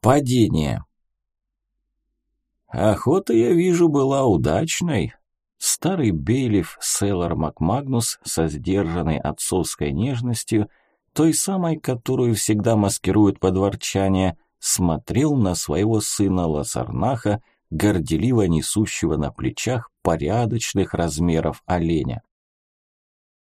Падение. Охота, я вижу, была удачной. Старый бейлиф Селлар Макмагнус со сдержанной отцовской нежностью, той самой, которую всегда маскируют под ворчание, смотрел на своего сына Ласарнаха, горделиво несущего на плечах порядочных размеров оленя.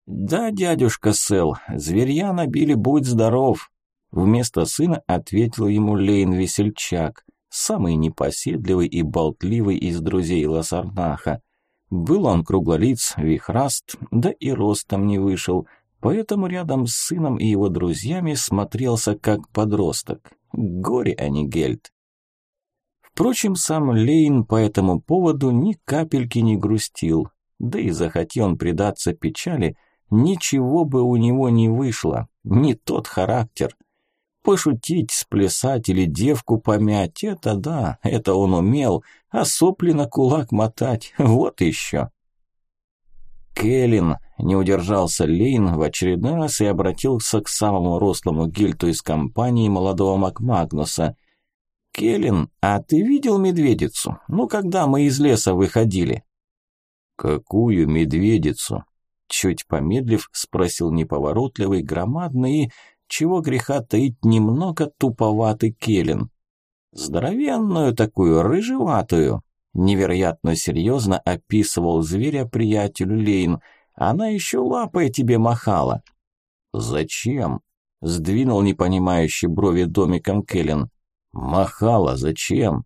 «Да, дядюшка Сел, зверья набили, будь здоров!» Вместо сына ответил ему Лейн Весельчак, самый непоседливый и болтливый из друзей Ласарнаха. Был он круглолиц, вихраст, да и ростом не вышел, поэтому рядом с сыном и его друзьями смотрелся как подросток. Горе, а не гельд. Впрочем, сам Лейн по этому поводу ни капельки не грустил, да и захотел он предаться печали, ничего бы у него не вышло, не тот характер – Пошутить, сплясать или девку помять – это да, это он умел, а сопли на кулак мотать – вот еще. Келлин, не удержался Лейн в очередной раз и обратился к самому рослому гильту из компании молодого Макмагнуса. «Келлин, а ты видел медведицу? Ну, когда мы из леса выходили?» «Какую медведицу?» Чуть помедлив, спросил неповоротливый, громадный и чего греха таить немного туповатый Келлен. Здоровенную такую, рыжеватую. Невероятно серьезно описывал зверя приятелю Лейн. Она еще лапой тебе махала. Зачем? Сдвинул непонимающий брови домиком Келлен. Махала, зачем?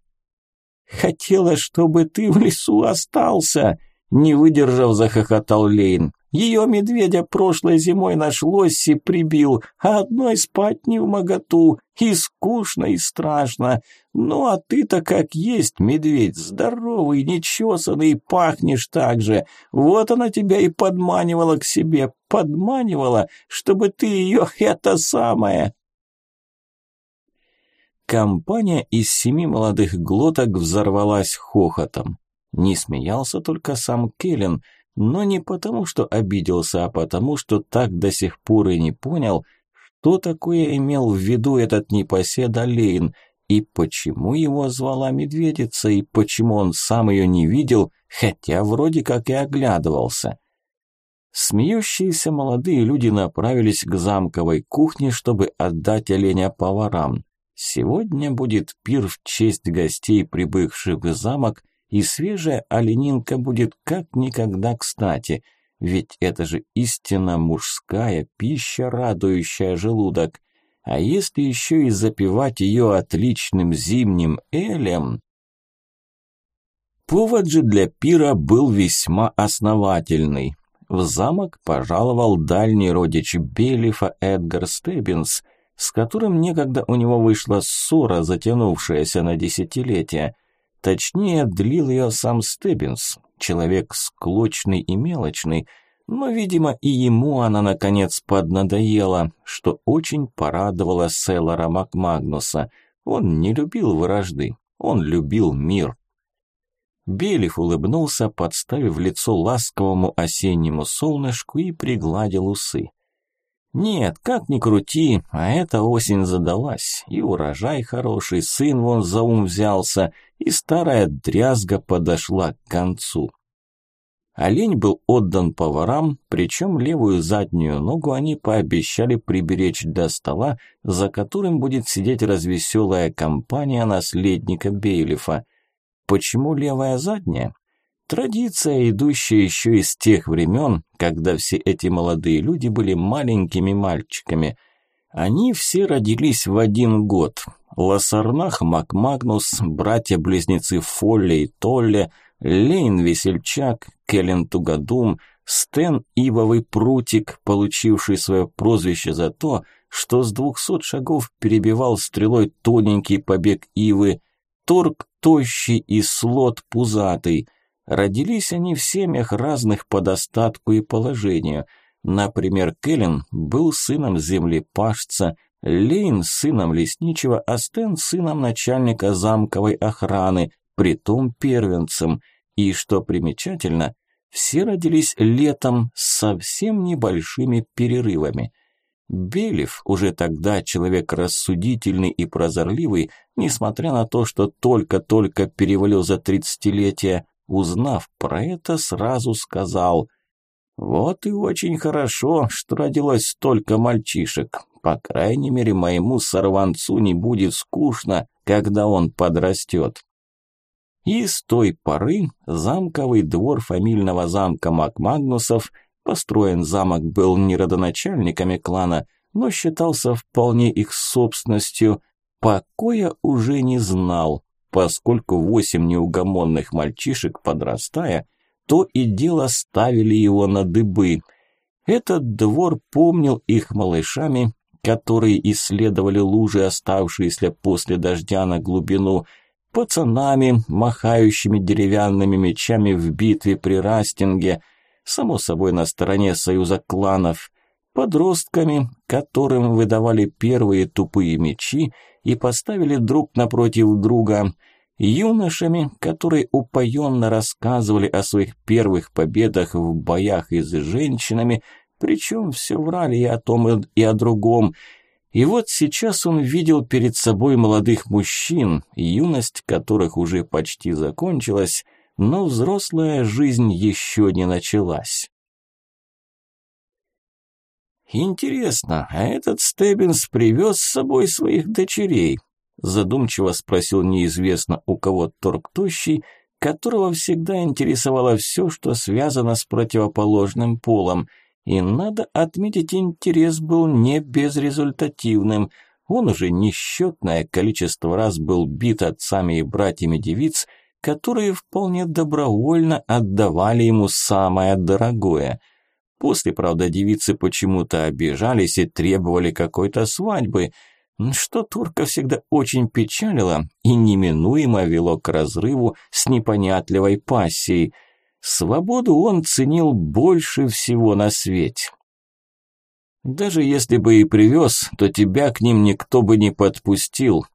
Хотела, чтобы ты в лесу остался, не выдержав, захохотал Лейн. Ее медведя прошлой зимой нашлось и прибил, а одной спать не в моготу, и скучно, и страшно. Ну а ты-то как есть, медведь, здоровый, нечесанный, пахнешь так же. Вот она тебя и подманивала к себе, подманивала, чтобы ты ее это самое. Компания из семи молодых глоток взорвалась хохотом. Не смеялся только сам Келлен – но не потому, что обиделся, а потому, что так до сих пор и не понял, что такое имел в виду этот непоседа Лейн, и почему его звала медведица, и почему он сам ее не видел, хотя вроде как и оглядывался. Смеющиеся молодые люди направились к замковой кухне, чтобы отдать оленя поварам. Сегодня будет пир в честь гостей, прибывших в замок, и свежая оленинка будет как никогда кстати, ведь это же истинно мужская пища, радующая желудок. А если еще и запивать ее отличным зимним элем... Повод же для пира был весьма основательный. В замок пожаловал дальний родич Белифа Эдгар Стеббинс, с которым некогда у него вышла ссора, затянувшаяся на десятилетия. Точнее, длил ее сам Стеббинс, человек склочный и мелочный, но, видимо, и ему она, наконец, поднадоела, что очень порадовало Селлора Макмагнуса. Он не любил вражды, он любил мир. Белев улыбнулся, подставив лицо ласковому осеннему солнышку и пригладил усы. Нет, как ни крути, а эта осень задалась, и урожай хороший, сын вон за ум взялся, и старая дрязга подошла к концу. Олень был отдан поварам, причем левую заднюю ногу они пообещали приберечь до стола, за которым будет сидеть развеселая компания наследника Бейлифа. Почему левая задняя? Традиция, идущая еще из тех времен, когда все эти молодые люди были маленькими мальчиками. Они все родились в один год. Лассарнах Макмагнус, братья-близнецы Фолли и Толле, Лейн Весельчак, Келлен Тугадум, Стэн Ивовый Прутик, получивший свое прозвище за то, что с двухсот шагов перебивал стрелой тоненький побег Ивы, Торг Тощий и Слот Пузатый – Родились они в семьях разных по достатку и положению. Например, Кэлен был сыном землепашца, Лейн – сыном лесничего, а Стэн – сыном начальника замковой охраны, притом первенцем. И, что примечательно, все родились летом с совсем небольшими перерывами. Белев, уже тогда человек рассудительный и прозорливый, несмотря на то, что только-только перевалил за тридцатилетие, узнав про это, сразу сказал «Вот и очень хорошо, что родилось столько мальчишек. По крайней мере, моему сорванцу не будет скучно, когда он подрастет». И с той поры замковый двор фамильного замка Макмагнусов, построен замок был не родоначальниками клана, но считался вполне их собственностью, покоя уже не знал, поскольку восемь неугомонных мальчишек, подрастая, то и дело ставили его на дыбы. Этот двор помнил их малышами, которые исследовали лужи, оставшиеся после дождя на глубину, пацанами, махающими деревянными мечами в битве при Растинге, само собой на стороне союза кланов, подростками, которым выдавали первые тупые мечи и поставили друг напротив друга, юношами, которые упоенно рассказывали о своих первых победах в боях и с женщинами, причем все врали и о том, и о другом, и вот сейчас он видел перед собой молодых мужчин, юность которых уже почти закончилась, но взрослая жизнь еще не началась. «Интересно, а этот Стеббинс привез с собой своих дочерей?» Задумчиво спросил неизвестно у кого торг которого всегда интересовало все, что связано с противоположным полом – и надо отметить, интерес был не безрезультативным. Он уже несчетное количество раз был бит отцами и братьями девиц, которые вполне добровольно отдавали ему самое дорогое. После, правда, девицы почему-то обижались и требовали какой-то свадьбы, что турка всегда очень печалило и неминуемо вело к разрыву с непонятливой пассией – Свободу он ценил больше всего на свете. Даже если бы и привез, то тебя к ним никто бы не подпустил.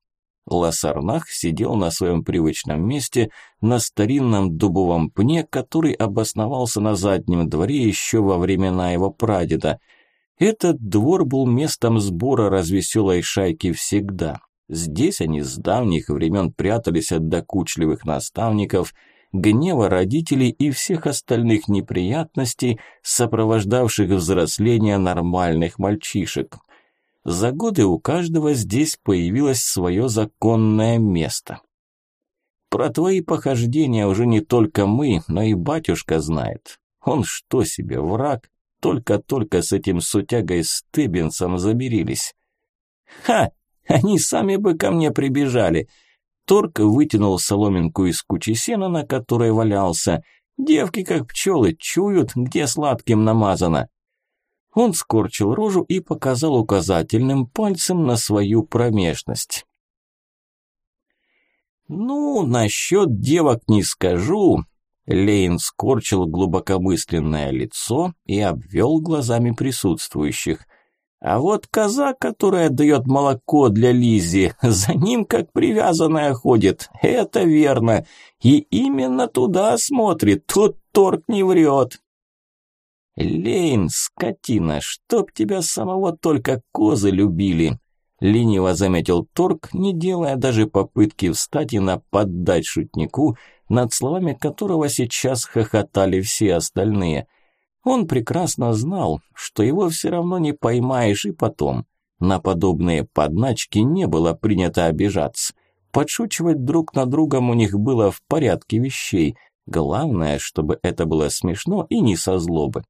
Лосарнах сидел на своем привычном месте на старинном дубовом пне, который обосновался на заднем дворе еще во времена его прадеда. Этот двор был местом сбора развеселой шайки всегда. Здесь они с давних времен прятались от докучливых наставников – гнева родителей и всех остальных неприятностей, сопровождавших взросление нормальных мальчишек. За годы у каждого здесь появилось свое законное место. Про твои похождения уже не только мы, но и батюшка знает. Он что себе, враг? Только-только с этим сутягой Стеббинсом заберились. Ха! Они сами бы ко мне прибежали. Торг вытянул соломинку из кучи сена, на которой валялся. Девки, как пчелы, чуют, где сладким намазано. Он скорчил рожу и показал указательным пальцем на свою промежность. «Ну, насчет девок не скажу». Лейн скорчил глубокомысленное лицо и обвел глазами присутствующих – а вот коза, которая дает молоко для Лизи, за ним как привязанная ходит, это верно. И именно туда смотрит, тут торг не врет. Лейн, скотина, чтоб тебя самого только козы любили. Лениво заметил торг, не делая даже попытки встать и нападать шутнику, над словами которого сейчас хохотали все остальные – он прекрасно знал, что его все равно не поймаешь и потом. На подобные подначки не было принято обижаться. Подшучивать друг над другом у них было в порядке вещей. Главное, чтобы это было смешно и не со злобы.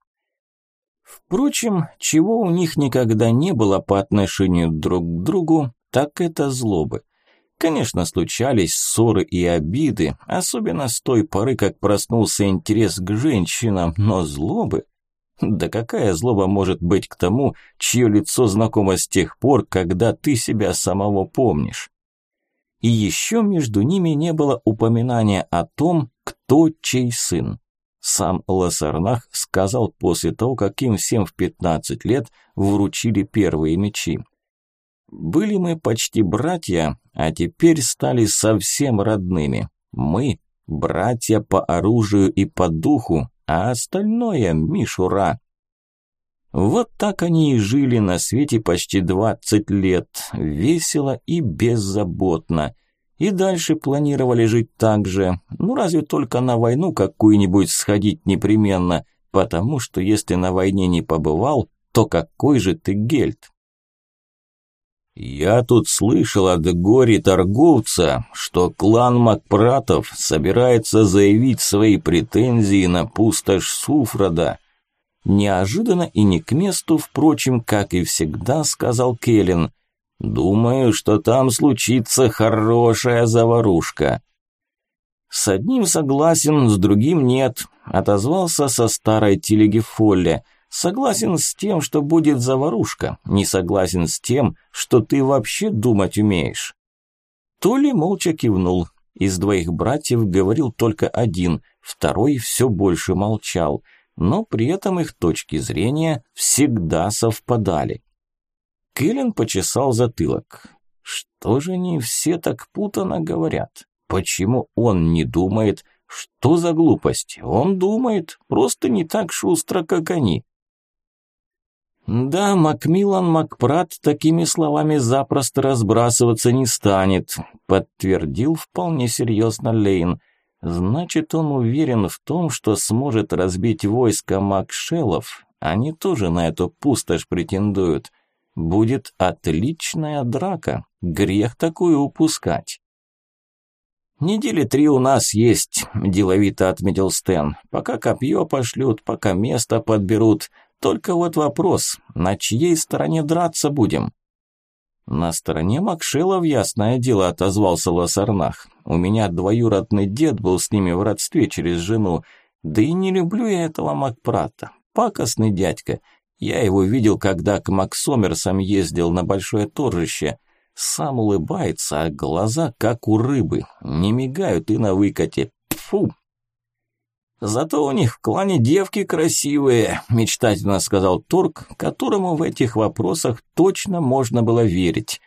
Впрочем, чего у них никогда не было по отношению друг к другу, так это злобы. Конечно, случались ссоры и обиды, особенно с той поры, как проснулся интерес к женщинам, но злобы... Да какая злоба может быть к тому, чье лицо знакомо с тех пор, когда ты себя самого помнишь? И еще между ними не было упоминания о том, кто чей сын. Сам Лассарнах сказал после того, как им всем в 15 лет вручили первые мечи. Были мы почти братья, а теперь стали совсем родными. Мы – братья по оружию и по духу, а остальное – мишура. Вот так они и жили на свете почти 20 лет, весело и беззаботно. И дальше планировали жить так же, ну разве только на войну какую-нибудь сходить непременно, потому что если на войне не побывал, то какой же ты гельт? «Я тут слышал от Гори-торговца, что клан Макпратов собирается заявить свои претензии на пустошь Суфрада». Неожиданно и не к месту, впрочем, как и всегда, сказал Келлен. «Думаю, что там случится хорошая заварушка». «С одним согласен, с другим нет», – отозвался со старой телеги Фолли – Согласен с тем, что будет заварушка, не согласен с тем, что ты вообще думать умеешь. Толи молча кивнул. Из двоих братьев говорил только один, второй все больше молчал, но при этом их точки зрения всегда совпадали. Кэлен почесал затылок. Что же они все так путано говорят? Почему он не думает? Что за глупость? Он думает, просто не так шустро, как они. Да, Макмиллан Макпрат такими словами запросто разбрасываться не станет, подтвердил вполне серьезно Лейн. Значит, он уверен в том, что сможет разбить войско Макшелов. Они тоже на эту пустошь претендуют. Будет отличная драка. Грех такую упускать. «Недели три у нас есть», – деловито отметил Стэн. «Пока копье пошлют, пока место подберут. Только вот вопрос, на чьей стороне драться будем? На стороне Макшелов, ясное дело, отозвался Лосарнах. У меня двоюродный дед был с ними в родстве через жену. Да и не люблю я этого Макпрата. Пакостный дядька. Я его видел, когда к Максомерсам ездил на большое торжище. Сам улыбается, а глаза как у рыбы. Не мигают и на выкате. Фу, «Зато у них в клане девки красивые», – мечтательно сказал Торг, которому в этих вопросах точно можно было верить.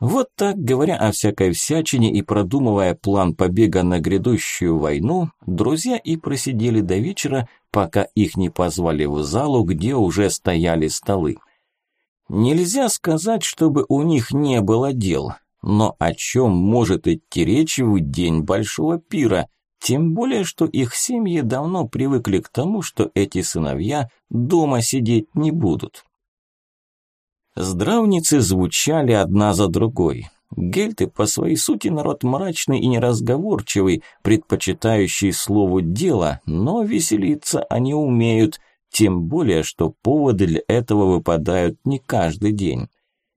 Вот так, говоря о всякой всячине и продумывая план побега на грядущую войну, друзья и просидели до вечера, пока их не позвали в залу, где уже стояли столы. Нельзя сказать, чтобы у них не было дел, но о чем может идти речь в день большого пира – тем более, что их семьи давно привыкли к тому, что эти сыновья дома сидеть не будут. Здравницы звучали одна за другой. Гельты по своей сути народ мрачный и неразговорчивый, предпочитающий слову «дело», но веселиться они умеют, тем более, что поводы для этого выпадают не каждый день.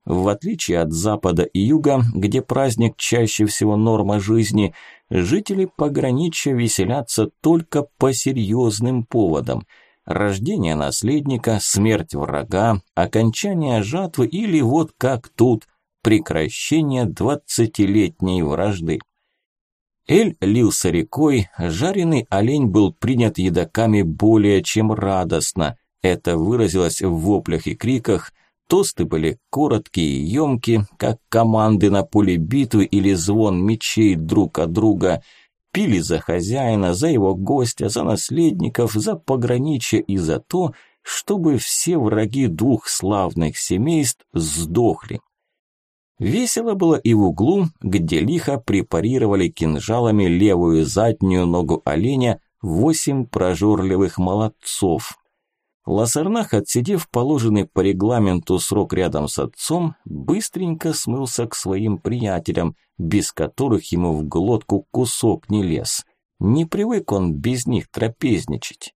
В отличие от запада и юга, где праздник чаще всего норма жизни, жители пограничья веселятся только по серьезным поводам. Рождение наследника, смерть врага, окончание жатвы или вот как тут, прекращение двадцатилетней вражды. Эль лился рекой, жареный олень был принят едоками более чем радостно. Это выразилось в воплях и криках, Тосты были короткие и емкие, как команды на поле битвы или звон мечей друг от друга. Пили за хозяина, за его гостя, за наследников, за пограничье и за то, чтобы все враги двух славных семейств сдохли. Весело было и в углу, где лихо препарировали кинжалами левую заднюю ногу оленя восемь прожорливых молодцов, Лассернах, отсидев положенный по регламенту срок рядом с отцом, быстренько смылся к своим приятелям, без которых ему в глотку кусок не лез. Не привык он без них трапезничать.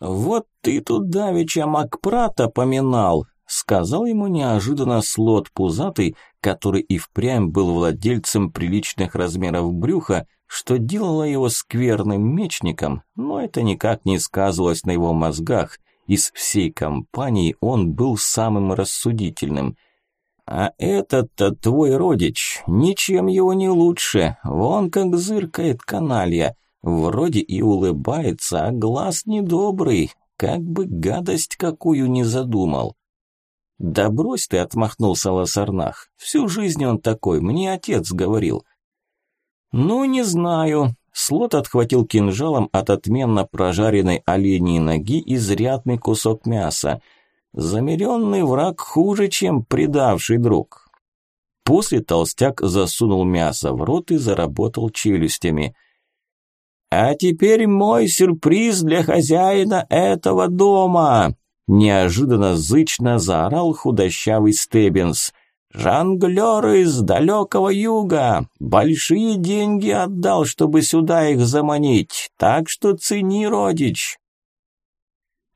«Вот ты тут давеча Макпрата поминал», – сказал ему неожиданно слот пузатый, который и впрямь был владельцем приличных размеров брюха, что делало его скверным мечником, но это никак не сказывалось на его мозгах. Из всей компании он был самым рассудительным. А этот-то твой родич, ничем его не лучше, вон как зыркает каналья. Вроде и улыбается, а глаз недобрый, как бы гадость какую не задумал. «Да брось ты», — отмахнулся Лосарнах, — «всю жизнь он такой, мне отец говорил». «Ну, не знаю», Слот отхватил кинжалом от отменно прожаренной оленьей ноги изрядный кусок мяса. Замеренный враг хуже, чем предавший друг. После толстяк засунул мясо в рот и заработал челюстями. «А теперь мой сюрприз для хозяина этого дома!» Неожиданно зычно заорал худощавый Стеббинс. «Жонглёр из далекого юга! Большие деньги отдал, чтобы сюда их заманить, так что цени, родич!»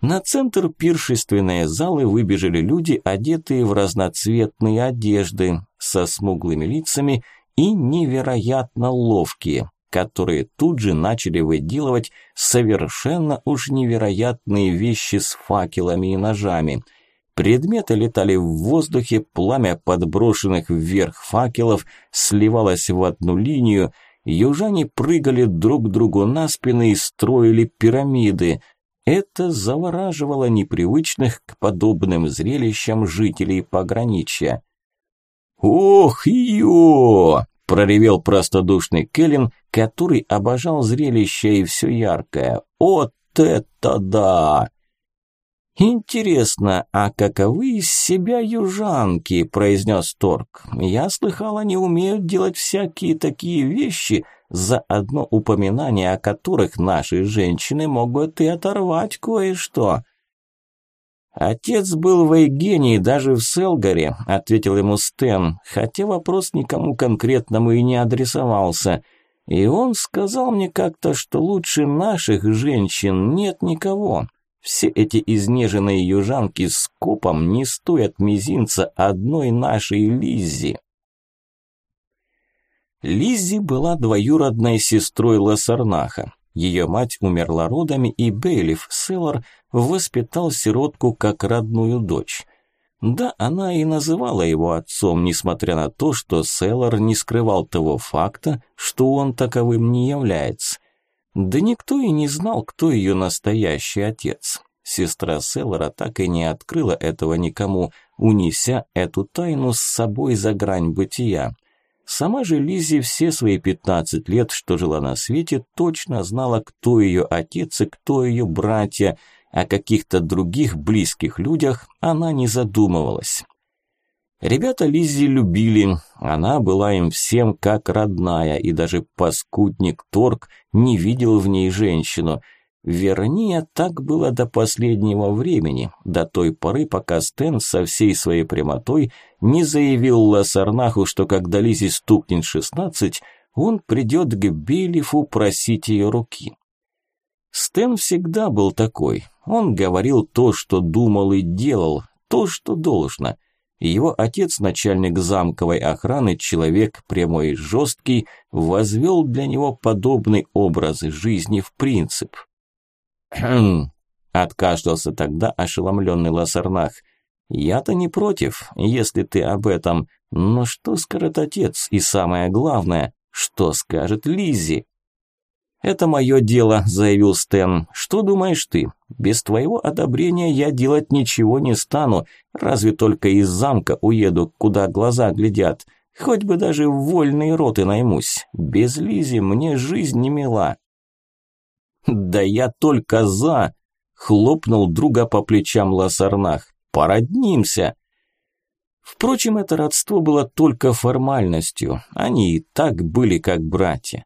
На центр пиршественной залы выбежали люди, одетые в разноцветные одежды, со смуглыми лицами и невероятно ловкие которые тут же начали выделывать совершенно уж невероятные вещи с факелами и ножами. Предметы летали в воздухе, пламя подброшенных вверх факелов сливалось в одну линию, южане прыгали друг другу на спины и строили пирамиды. Это завораживало непривычных к подобным зрелищам жителей пограничья. «Ох, ё!» – проревел простодушный Келлин, который обожал зрелище и все яркое. «Вот это да!» «Интересно, а каковы из себя южанки?» – произнес Торг. «Я слыхал, они умеют делать всякие такие вещи, за одно упоминание о которых наши женщины могут и оторвать кое-что». «Отец был в Эйгении, даже в Селгаре», – ответил ему Стэн, хотя вопрос никому конкретному и не адресовался. «И он сказал мне как-то, что лучше наших женщин нет никого. Все эти изнеженные южанки с копом не стоят мизинца одной нашей Лиззи». Лиззи была двоюродной сестрой Лассарнаха. Ее мать умерла родами, и Бейлиф Селлар воспитал сиротку как родную дочь. Да, она и называла его отцом, несмотря на то, что Селлар не скрывал того факта, что он таковым не является. Да никто и не знал, кто ее настоящий отец. Сестра Селлара так и не открыла этого никому, унеся эту тайну с собой за грань бытия. Сама же Лизи все свои 15 лет, что жила на свете, точно знала, кто ее отец и кто ее братья, о каких-то других близких людях она не задумывалась. Ребята Лиззи любили, она была им всем как родная, и даже паскудник Торг не видел в ней женщину – Вернее, так было до последнего времени, до той поры, пока Стэн со всей своей прямотой не заявил Лассарнаху, что когда Лизе стукнет шестнадцать, он придет к Белифу просить ее руки. Стэн всегда был такой. Он говорил то, что думал и делал, то, что должно. Его отец, начальник замковой охраны, человек прямой и жесткий, возвел для него подобный образ жизни в принцип. «Хм...» – откашлялся тогда ошеломленный Лассарнах. «Я-то не против, если ты об этом. Но что скажет отец? И самое главное, что скажет Лиззи?» «Это мое дело», – заявил Стэн. «Что думаешь ты? Без твоего одобрения я делать ничего не стану, разве только из замка уеду, куда глаза глядят. Хоть бы даже в вольные роты наймусь. Без Лизи мне жизнь не мила». «Да я только за!» – хлопнул друга по плечам Лассарнах. «Породнимся!» Впрочем, это родство было только формальностью, они и так были как братья.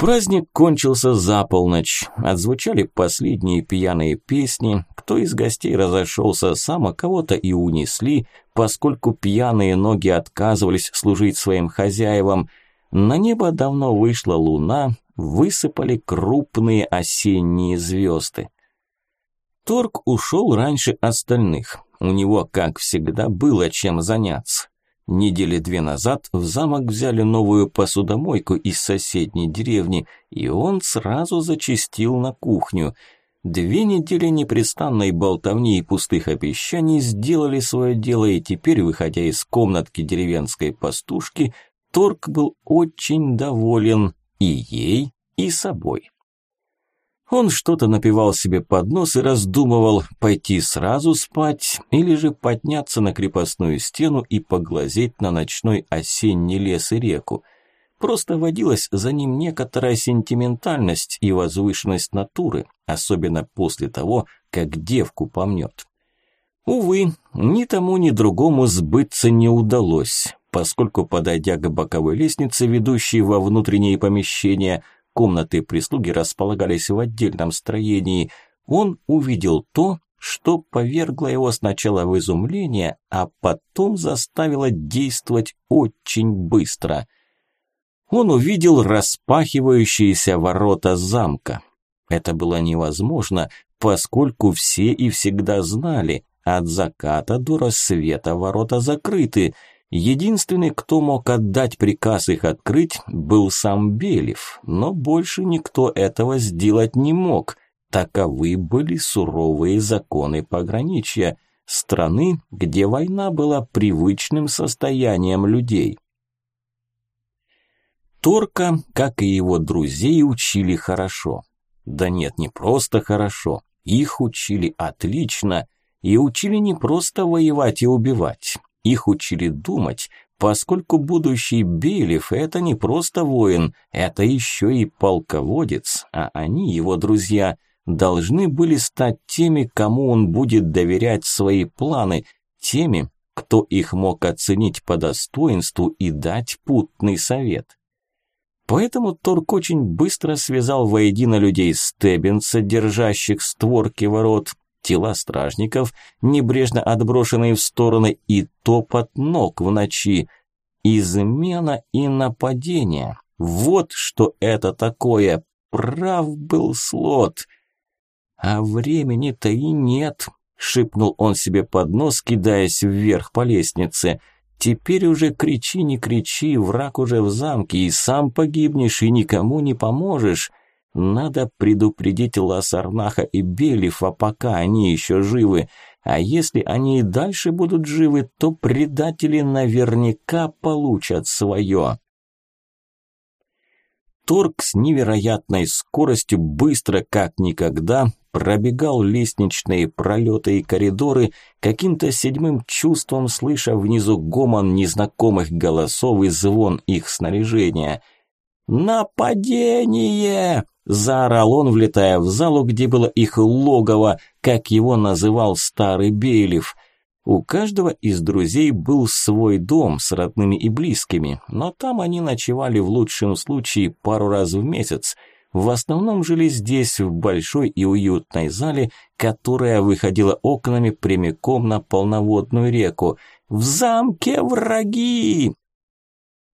Праздник кончился за полночь, отзвучали последние пьяные песни, кто из гостей разошелся сам, а кого-то и унесли, поскольку пьяные ноги отказывались служить своим хозяевам. На небо давно вышла луна, высыпали крупные осенние звезды. Торг ушел раньше остальных. У него, как всегда, было чем заняться. Недели две назад в замок взяли новую посудомойку из соседней деревни, и он сразу зачистил на кухню. Две недели непрестанной болтовни и пустых обещаний сделали свое дело, и теперь, выходя из комнатки деревенской пастушки, Торг был очень доволен и ей, и собой. Он что-то напивал себе под нос и раздумывал, пойти сразу спать или же подняться на крепостную стену и поглазеть на ночной осенний лес и реку. Просто водилась за ним некоторая сентиментальность и возвышенность натуры, особенно после того, как девку помнет. Увы, ни тому, ни другому сбыться не удалось, поскольку, подойдя к боковой лестнице, ведущей во внутренние помещения, комнаты прислуги располагались в отдельном строении, он увидел то, что повергло его сначала в изумление, а потом заставило действовать очень быстро. Он увидел распахивающиеся ворота замка. Это было невозможно, поскольку все и всегда знали, от заката до рассвета ворота закрыты. Единственный, кто мог отдать приказ их открыть, был сам Белев, но больше никто этого сделать не мог. Таковы были суровые законы пограничья, страны, где война была привычным состоянием людей. Торка, как и его друзей, учили хорошо. Да нет, не просто хорошо, их учили отлично – и учили не просто воевать и убивать. Их учили думать, поскольку будущий Белев – это не просто воин, это еще и полководец, а они, его друзья, должны были стать теми, кому он будет доверять свои планы, теми, кто их мог оценить по достоинству и дать путный совет. Поэтому Торг очень быстро связал воедино людей Стеббинса, держащих створки ворот, тела стражников, небрежно отброшенные в стороны, и топот ног в ночи. Измена и нападение. Вот что это такое. Прав был слот. А времени-то и нет, шипнул он себе под нос, кидаясь вверх по лестнице. Теперь уже кричи, не кричи, враг уже в замке, и сам погибнешь, и никому не поможешь. Надо предупредить Ласарнаха и Белифа, пока они еще живы. А если они и дальше будут живы, то предатели наверняка получат свое. Торг с невероятной скоростью быстро, как никогда, пробегал лестничные пролеты и коридоры, каким-то седьмым чувством слыша внизу гомон незнакомых голосов и звон их снаряжения. «Нападение!» Заорал он, влетая в залу, где было их логово, как его называл старый Бейлев. У каждого из друзей был свой дом с родными и близкими, но там они ночевали в лучшем случае пару раз в месяц. В основном жили здесь, в большой и уютной зале, которая выходила окнами прямиком на полноводную реку. «В замке враги!»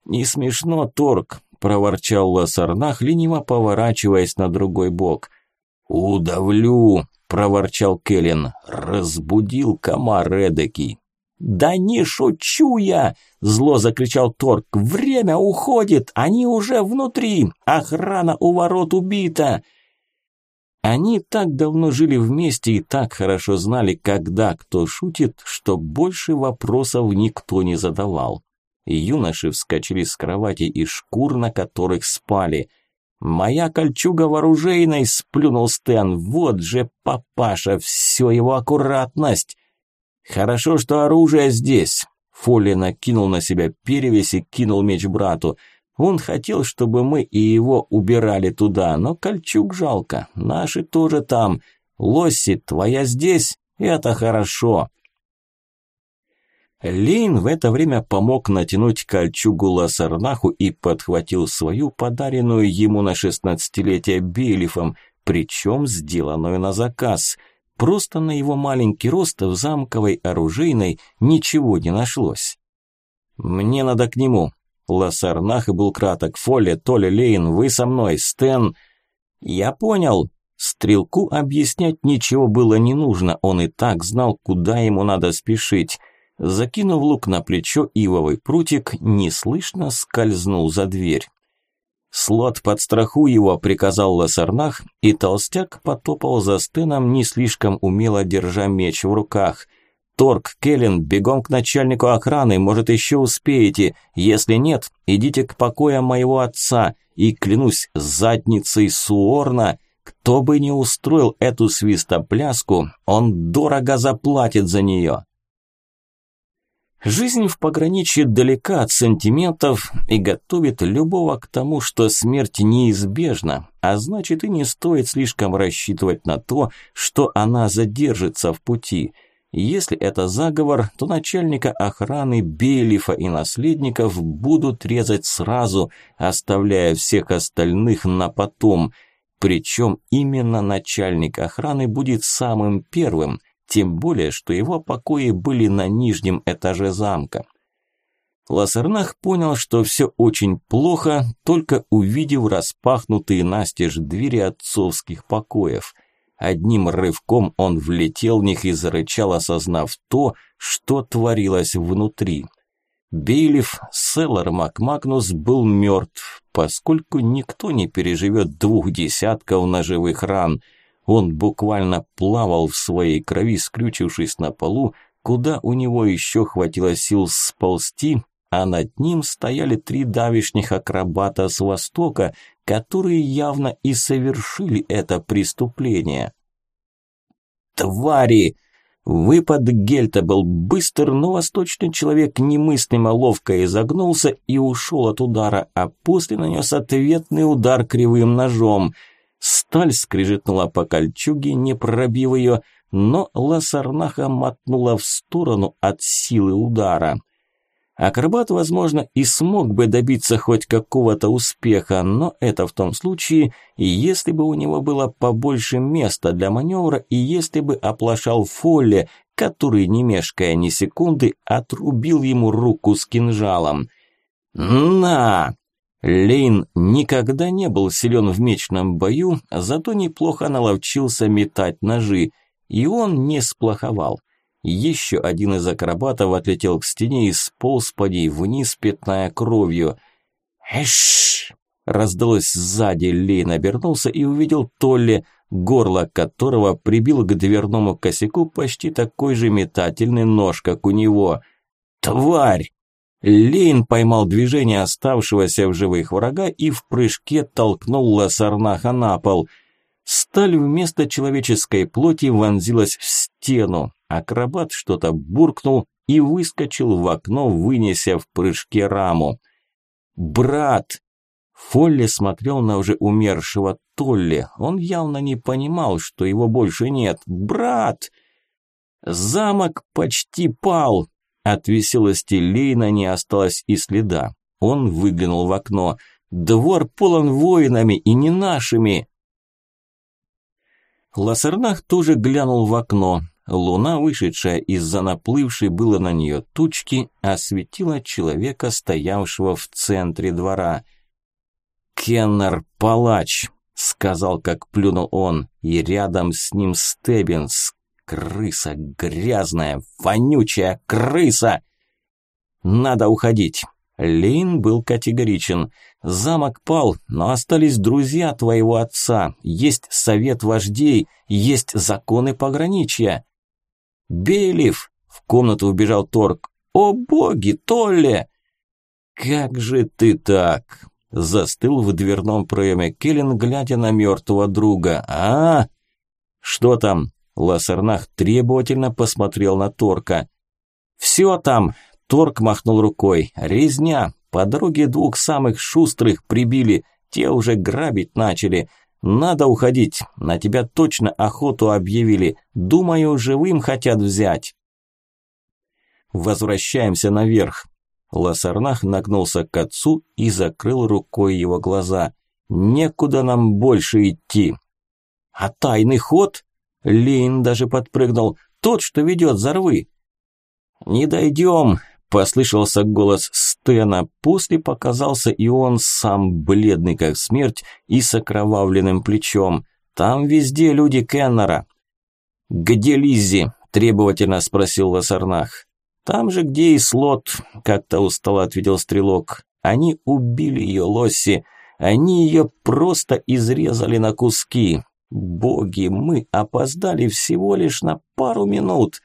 «Не смешно, Торг проворчал Лосарнах, лениво поворачиваясь на другой бок. «Удавлю!» – проворчал Келлен. «Разбудил комар эдакий». «Да не шучу я!» – зло закричал Торг. «Время уходит! Они уже внутри! Охрана у ворот убита!» Они так давно жили вместе и так хорошо знали, когда кто шутит, что больше вопросов никто не задавал. Юноши вскочили с кровати и шкур, на которых спали. «Моя кольчуга вооружейной!» – сплюнул Стэн. «Вот же папаша, все его аккуратность!» «Хорошо, что оружие здесь!» Фолли накинул на себя перевес и кинул меч брату. Он хотел, чтобы мы и его убирали туда, но кольчуг жалко. Наши тоже там. Лосси, твоя здесь? Это хорошо. Лейн в это время помог натянуть кольчугу Лассарнаху и подхватил свою подаренную ему на шестнадцатилетие Белифом, причем сделанную на заказ. Просто на его маленький рост в замковой оружейной ничего не нашлось. «Мне надо к нему». Лассарнах был краток. «Фолли, Толя, Лейн, вы со мной, Стэн...» «Я понял», Стрелку объяснять ничего было не нужно, он и так знал, куда ему надо спешить. Закинув лук на плечо, ивовый прутик неслышно скользнул за дверь. «Слот, подстрахуй его», – приказал Лассарнах, и толстяк потопал за стеном, не слишком умело держа меч в руках. «Торг, Келлен, бегом к начальнику охраны, может, еще успеете. Если нет, идите к покоям моего отца, и, клянусь, задницей Суорна, кто бы не устроил эту свистопляску, он дорого заплатит за нее». Жизнь в пограничье далека от сантиментов и готовит любого к тому, что смерть неизбежна, а значит и не стоит слишком рассчитывать на то, что она задержится в пути. Если это заговор, то начальника охраны, Белифа и наследников будут резать сразу, оставляя всех остальных на потом. Причем именно начальник охраны будет самым первым – тем более, что его покои были на нижнем этаже замка. Лассернах понял, что все очень плохо, только увидев распахнутые настежь двери отцовских покоев. Одним рывком он влетел в них и зарычал, осознав то, что творилось внутри. Бейлиф Селлар Макмагнус был мертв, поскольку никто не переживет двух десятков ножевых ран – он буквально плавал в своей крови, скрючившись на полу, куда у него еще хватило сил сползти, а над ним стояли три давишних акробата с востока, которые явно и совершили это преступление. «Твари!» Выпад Гельта был быстр, но восточный человек немыслимо ловко изогнулся и ушел от удара, а после нанес ответный удар кривым ножом – Сталь скрежетнула по кольчуге, не пробив ее, но Лассарнаха мотнула в сторону от силы удара. Акробат, возможно, и смог бы добиться хоть какого-то успеха, но это в том случае, если бы у него было побольше места для маневра и если бы оплошал Фолле, который, не мешкая ни секунды, отрубил ему руку с кинжалом. «На!» Лейн никогда не был силен в мечном бою, зато неплохо наловчился метать ножи, и он не сплоховал. Еще один из акробатов отлетел к стене и сполз по ней вниз, пятная кровью. «Эш!» Раздалось сзади, Лейн обернулся и увидел Толли, горло которого прибил к дверному косяку почти такой же метательный нож, как у него. «Тварь!» Лейн поймал движение оставшегося в живых врага и в прыжке толкнул Лассарнаха на пол. Сталь вместо человеческой плоти вонзилась в стену. Акробат что-то буркнул и выскочил в окно, вынеся в прыжке раму. «Брат!» Фолли смотрел на уже умершего Толли. Он явно не понимал, что его больше нет. «Брат!» «Замок почти пал!» От веселости Лейна не осталось и следа. Он выглянул в окно. «Двор полон воинами и не нашими!» Лассернах тоже глянул в окно. Луна, вышедшая из-за наплывшей было на нее тучки, осветила человека, стоявшего в центре двора. «Кеннер Палач», — сказал, как плюнул он, и рядом с ним Стеббинс, Крыса грязная, вонючая крыса! Надо уходить. Лейн был категоричен. Замок пал, но остались друзья твоего отца, есть совет вождей, есть законы пограничья. Бейлиф! В комнату убежал Торг. О боги, Толле! Как же ты так? Застыл в дверном проеме Келлен, глядя на мертвого друга. А? Что там? Лассернах требовательно посмотрел на Торка. «Все там!» – Торк махнул рукой. «Резня! По дороге двух самых шустрых прибили, те уже грабить начали. Надо уходить, на тебя точно охоту объявили. Думаю, живым хотят взять». «Возвращаемся наверх». Лассарнах нагнулся к отцу и закрыл рукой его глаза. «Некуда нам больше идти». «А тайный ход?» Лейн даже подпрыгнул. «Тот, что ведет за рвы!» «Не дойдем!» – послышался голос Стена. После показался и он сам, бледный как смерть и с окровавленным плечом. «Там везде люди Кеннера!» «Где Лиззи?» – требовательно спросил Лосарнах. «Там же, где и слот», – как-то устало ответил Стрелок. «Они убили ее, Лосси. Они ее просто изрезали на куски. Боги, мы опоздали всего лишь на пару минут.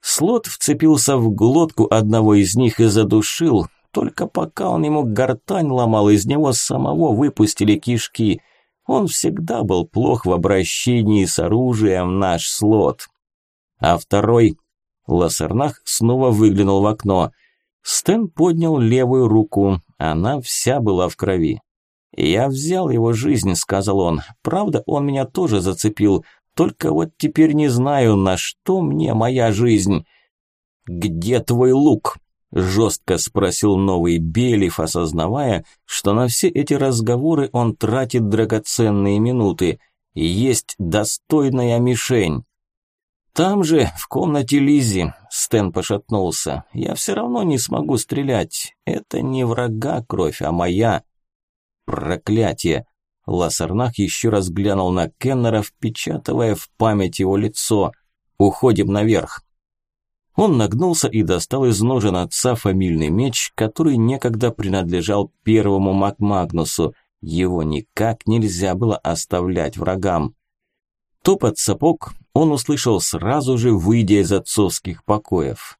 Слот вцепился в глотку одного из них и задушил. Только пока он ему гортань ломал, из него самого выпустили кишки. Он всегда был плох в обращении с оружием, наш слот. А второй... Лассернах снова выглянул в окно. Стэн поднял левую руку, она вся была в крови. «Я взял его жизнь», – сказал он. «Правда, он меня тоже зацепил. Только вот теперь не знаю, на что мне моя жизнь». «Где твой лук?» – жестко спросил новый Белев, осознавая, что на все эти разговоры он тратит драгоценные минуты. «Есть достойная мишень». «Там же, в комнате Лизи, Стэн пошатнулся. «Я все равно не смогу стрелять. Это не врага кровь, а моя». «Проклятие!» Лассернах еще раз глянул на Кеннера, впечатывая в память его лицо. «Уходим наверх». Он нагнулся и достал из ножен отца фамильный меч, который некогда принадлежал первому Макмагнусу. Его никак нельзя было оставлять врагам. Топот сапог он услышал сразу же, выйдя из отцовских покоев.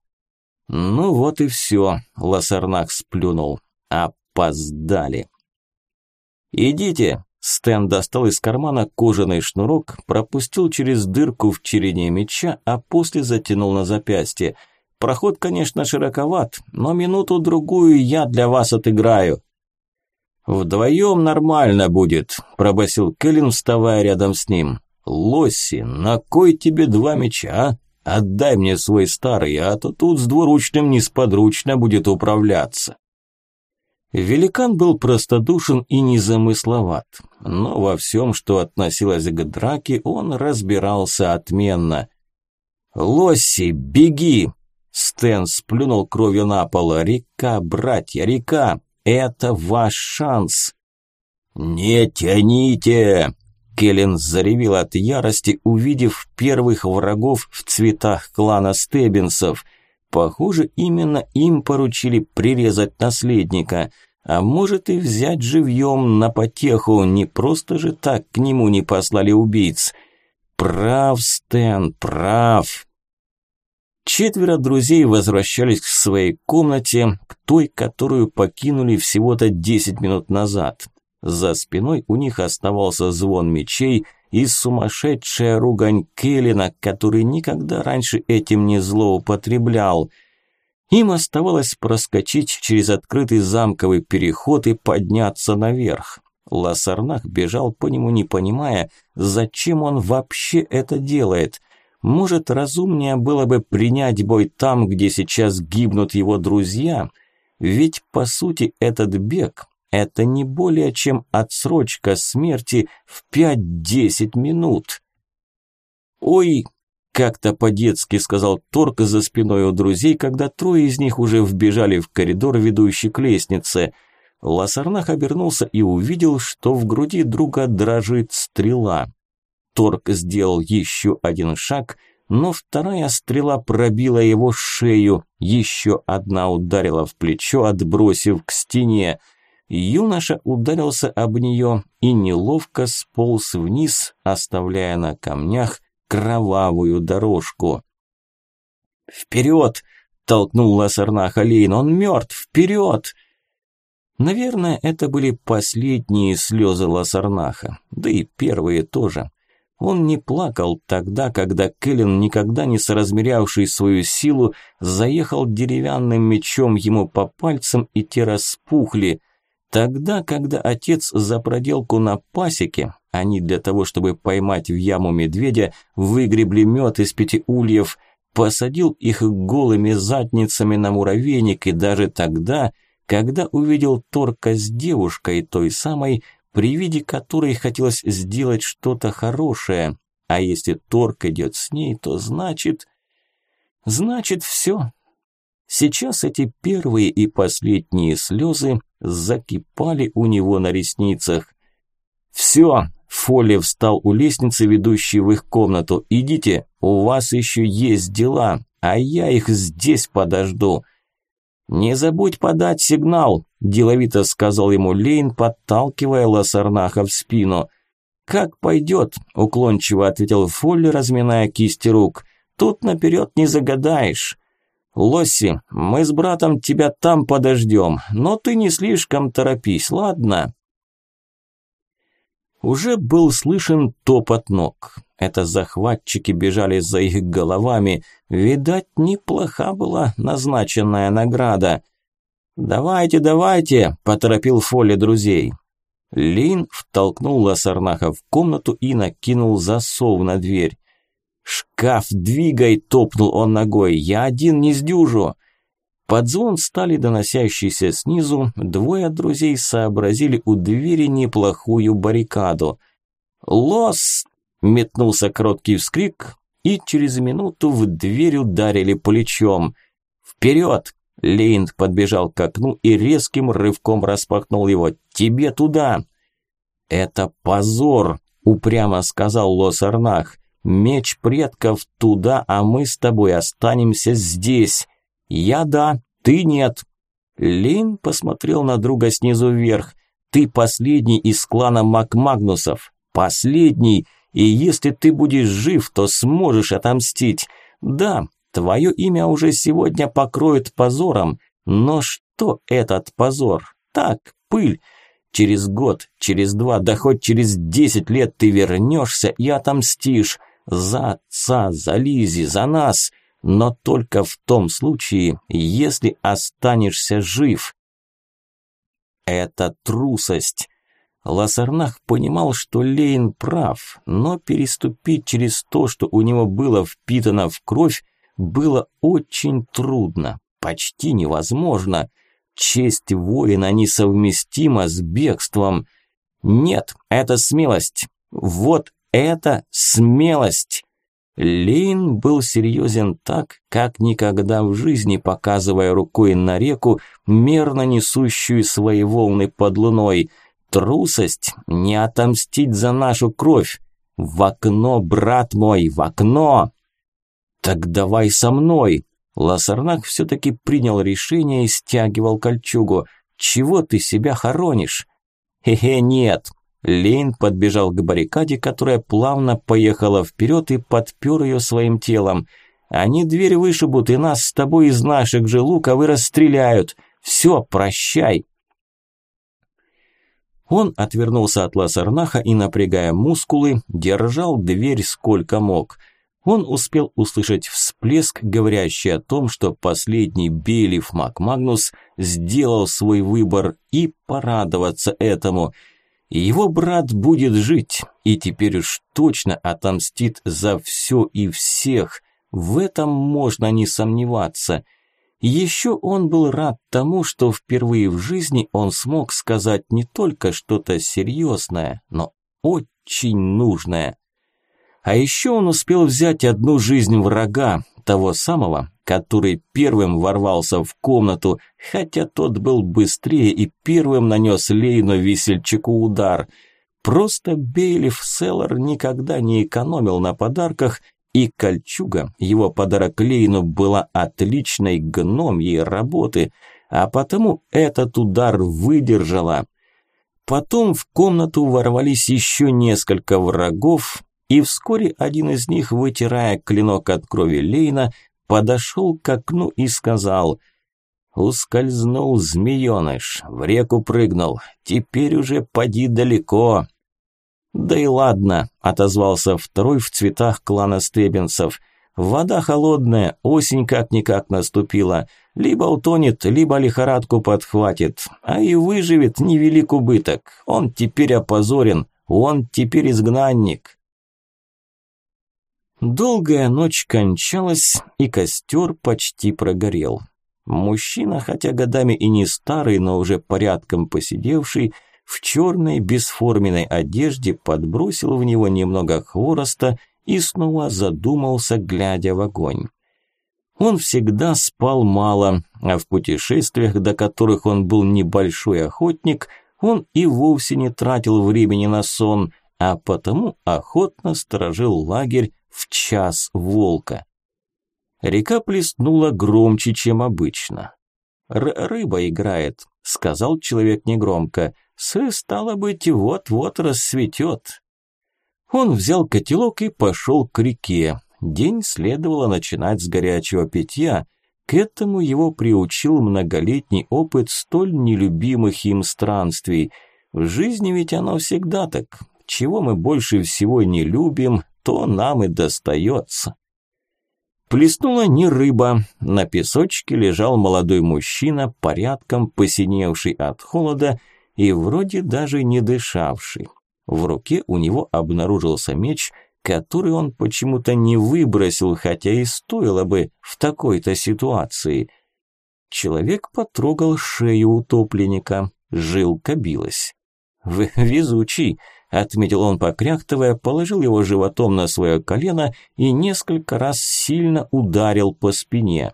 «Ну вот и все», – Лассарнак сплюнул. «Опоздали». «Идите», – Стэн достал из кармана кожаный шнурок, пропустил через дырку в черене меча, а после затянул на запястье. «Проход, конечно, широковат, но минуту-другую я для вас отыграю». «Вдвоем нормально будет», – пробасил Кэлен, вставая рядом с ним. «Лосси, на кой тебе два меча, а? Отдай мне свой старый, а то тут с двуручным несподручно будет управляться». Великан был простодушен и незамысловат, но во всем, что относилось к драке, он разбирался отменно. «Лосси, беги!» Стэн сплюнул кровью на пол. «Река, братья, река! Это ваш шанс!» «Не тяните!» Келлен заревел от ярости, увидев первых врагов в цветах клана Стеббинсов. Похоже, именно им поручили прирезать наследника, а может и взять живьем на потеху, не просто же так к нему не послали убийц. Прав, Стэн, прав. Четверо друзей возвращались к своей комнате, к той, которую покинули всего-то десять минут назад. За спиной у них оставался звон мечей и сумасшедшая ругань Келлина, который никогда раньше этим не злоупотреблял. Им оставалось проскочить через открытый замковый переход и подняться наверх. Лассарнах бежал по нему, не понимая, зачем он вообще это делает. Может, разумнее было бы принять бой там, где сейчас гибнут его друзья? Ведь, по сути, этот бег это не более чем отсрочка смерти в 5-10 минут. «Ой!» – как-то по-детски сказал Торг за спиной у друзей, когда трое из них уже вбежали в коридор, ведущий к лестнице. Лассарнах обернулся и увидел, что в груди друга дрожит стрела. Торг сделал еще один шаг, но вторая стрела пробила его шею, еще одна ударила в плечо, отбросив к стене – Юноша ударился об нее и неловко сполз вниз, оставляя на камнях кровавую дорожку. «Вперед!» – толкнул Лассернах Алейн. «Он мертв! Вперед!» Наверное, это были последние слезы Лассарнаха, да и первые тоже. Он не плакал тогда, когда Кэлен, никогда не соразмерявший свою силу, заехал деревянным мечом ему по пальцам, и те распухли. Тогда, когда отец за проделку на пасеке, они для того, чтобы поймать в яму медведя, выгребли мед из пяти ульев, посадил их голыми задницами на муравейник и даже тогда, когда увидел Торка с девушкой, той самой, при виде которой хотелось сделать что-то хорошее. А если Торк идет с ней, то значит... Значит, все. Сейчас эти первые и последние слезы закипали у него на ресницах. «Все!» – Фоли встал у лестницы, ведущей в их комнату. «Идите, у вас еще есть дела, а я их здесь подожду». «Не забудь подать сигнал», – деловито сказал ему Лейн, подталкивая Лассарнаха в спину. «Как пойдет», – уклончиво ответил Фолли, разминая кисти рук. «Тут наперед не загадаешь». «Лосси, мы с братом тебя там подождем, но ты не слишком торопись, ладно?» Уже был слышен топот ног. Это захватчики бежали за их головами. Видать, неплоха была назначенная награда. «Давайте, давайте!» – поторопил Фоли друзей. Лин втолкнул Лосарнаха в комнату и накинул засов на дверь. «Шкаф двигай!» – топнул он ногой. «Я один не сдюжу!» Под звон стали доносящиеся снизу, двое друзей сообразили у двери неплохую баррикаду. «Лос!» – метнулся короткий вскрик, и через минуту в дверь ударили плечом. «Вперед!» – Лейнд подбежал к окну и резким рывком распахнул его. «Тебе туда!» «Это позор!» – упрямо сказал Лос Арнах. «Меч предков туда, а мы с тобой останемся здесь!» «Я да, ты нет». Лейн посмотрел на друга снизу вверх. «Ты последний из клана Макмагнусов. Последний. И если ты будешь жив, то сможешь отомстить. Да, твое имя уже сегодня покроет позором. Но что этот позор? Так, пыль. Через год, через два, да хоть через десять лет ты вернешься и отомстишь. За отца, за Лизи, за нас но только в том случае, если останешься жив. Это трусость. Лассарнах понимал, что Лейн прав, но переступить через то, что у него было впитано в кровь, было очень трудно, почти невозможно. Честь воина несовместима с бегством. Нет, это смелость. Вот это смелость. Лейн был серьезен так, как никогда в жизни, показывая рукой на реку, мерно несущую свои волны под луной. Трусость не отомстить за нашу кровь. В окно, брат мой, в окно! Так давай со мной. Лассарнак все-таки принял решение и стягивал кольчугу. Чего ты себя хоронишь? Хе-хе, нет, Лейн подбежал к баррикаде, которая плавно поехала вперед и подпер ее своим телом. «Они дверь вышибут, и нас с тобой из наших же луков и расстреляют. Все, прощай!» Он отвернулся от Лассарнаха и, напрягая мускулы, держал дверь сколько мог. Он успел услышать всплеск, говорящий о том, что последний Белив Макмагнус сделал свой выбор, и порадоваться этому – его брат будет жить, и теперь уж точно отомстит за все и всех. В этом можно не сомневаться. Еще он был рад тому, что впервые в жизни он смог сказать не только что-то серьезное, но очень нужное. А еще он успел взять одну жизнь врага, того самого, который первым ворвался в комнату, хотя тот был быстрее и первым нанес Лейну весельчаку удар. Просто Бейлиф Селлар никогда не экономил на подарках, и кольчуга, его подарок Лейну, была отличной гномьей работы, а потому этот удар выдержала. Потом в комнату ворвались еще несколько врагов, и вскоре один из них, вытирая клинок от крови Лейна, подошел к окну и сказал «Ускользнул змееныш, в реку прыгнул, теперь уже поди далеко». «Да и ладно», – отозвался второй в цветах клана Стебенцев. «Вода холодная, осень как-никак наступила. Либо утонет, либо лихорадку подхватит. А и выживет невелик убыток. Он теперь опозорен, он теперь изгнанник». Долгая ночь кончалась, и костер почти прогорел. Мужчина, хотя годами и не старый, но уже порядком посидевший, в черной бесформенной одежде подбросил в него немного хвороста и снова задумался, глядя в огонь. Он всегда спал мало, а в путешествиях, до которых он был небольшой охотник, он и вовсе не тратил времени на сон, а потому охотно сторожил лагерь в час волка. Река плеснула громче, чем обычно. «Рыба играет», – сказал человек негромко. «Сы, стало быть, вот-вот рассветет». Он взял котелок и пошел к реке. День следовало начинать с горячего питья. К этому его приучил многолетний опыт столь нелюбимых им странствий. В жизни ведь оно всегда так. Чего мы больше всего не любим, то нам и достается. Плеснула не рыба, на песочке лежал молодой мужчина, порядком посиневший от холода и вроде даже не дышавший. В руке у него обнаружился меч, который он почему-то не выбросил, хотя и стоило бы в такой-то ситуации. Человек потрогал шею утопленника, жилка билась. «Везучий!» Отметил он, покряхтывая, положил его животом на свое колено и несколько раз сильно ударил по спине.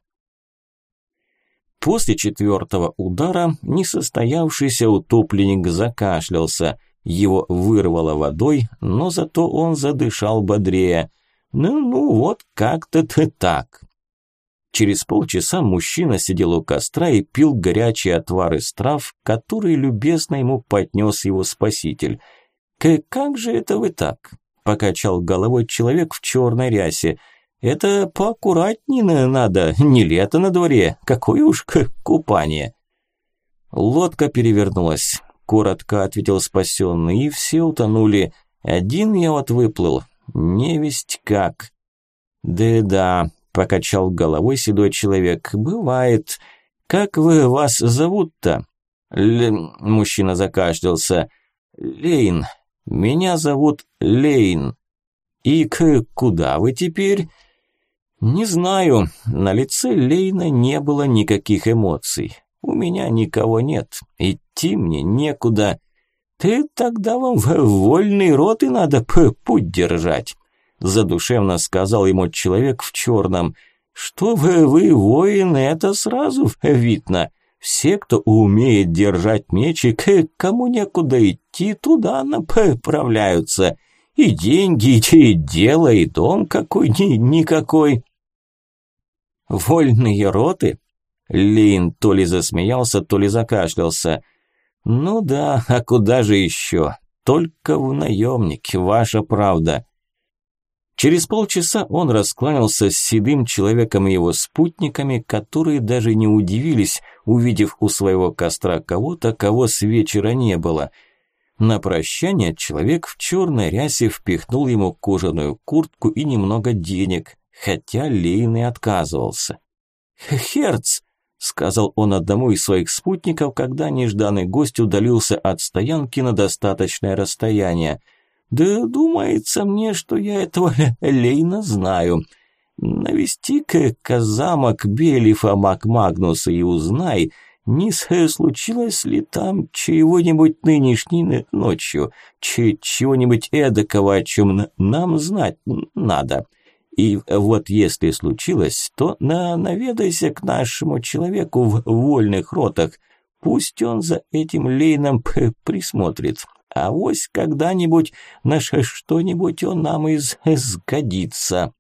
После четвертого удара несостоявшийся утопленник закашлялся, его вырвало водой, но зато он задышал бодрее. Ну-ну, вот как-то ты так. Через полчаса мужчина сидел у костра и пил горячий отвар из трав, который любезно ему поднес его спаситель – «Как же это вы так?» – покачал головой человек в черной рясе. «Это поаккуратнее надо, не лето на дворе, какое уж купание». Лодка перевернулась, коротко ответил спасенный, и все утонули. Один я вот выплыл, невесть как. «Да-да», – покачал головой седой человек, – «бывает. Как вы вас зовут-то?» Мужчина закашлялся. «Лейн, меня зовут Лейн. И к куда вы теперь? Не знаю. На лице Лейна не было никаких эмоций. У меня никого нет. Идти мне некуда. Ты тогда вам в вольный рот и надо путь держать. Задушевно сказал ему человек в черном. Что вы, вы воин, это сразу видно. Все, кто умеет держать мечик, кому некуда идти, туда направляются. И деньги, и дело, и дом какой-никакой. Вольные роты? Лин то ли засмеялся, то ли закашлялся. Ну да, а куда же еще? Только в наемнике, ваша правда. Через полчаса он раскланялся с седым человеком и его спутниками, которые даже не удивились, увидев у своего костра кого-то, кого с вечера не было. На прощание человек в черной рясе впихнул ему кожаную куртку и немного денег, хотя Лейн отказывался. «Херц!» – сказал он одному из своих спутников, когда нежданный гость удалился от стоянки на достаточное расстояние – да думается мне, что я этого Лейна знаю. Навести-ка замок Белифа Макмагнуса и узнай, не случилось ли там чего-нибудь нынешней ночью, чего-нибудь эдакого, о чем нам знать надо. И вот если случилось, то на наведайся к нашему человеку в вольных ротах, пусть он за этим Лейном присмотрит. А вось когда-нибудь на что-нибудь он нам и сгодится.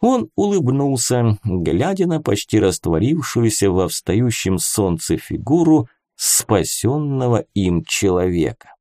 Он улыбнулся, глядя на почти растворившуюся во встающем солнце фигуру спасенного им человека.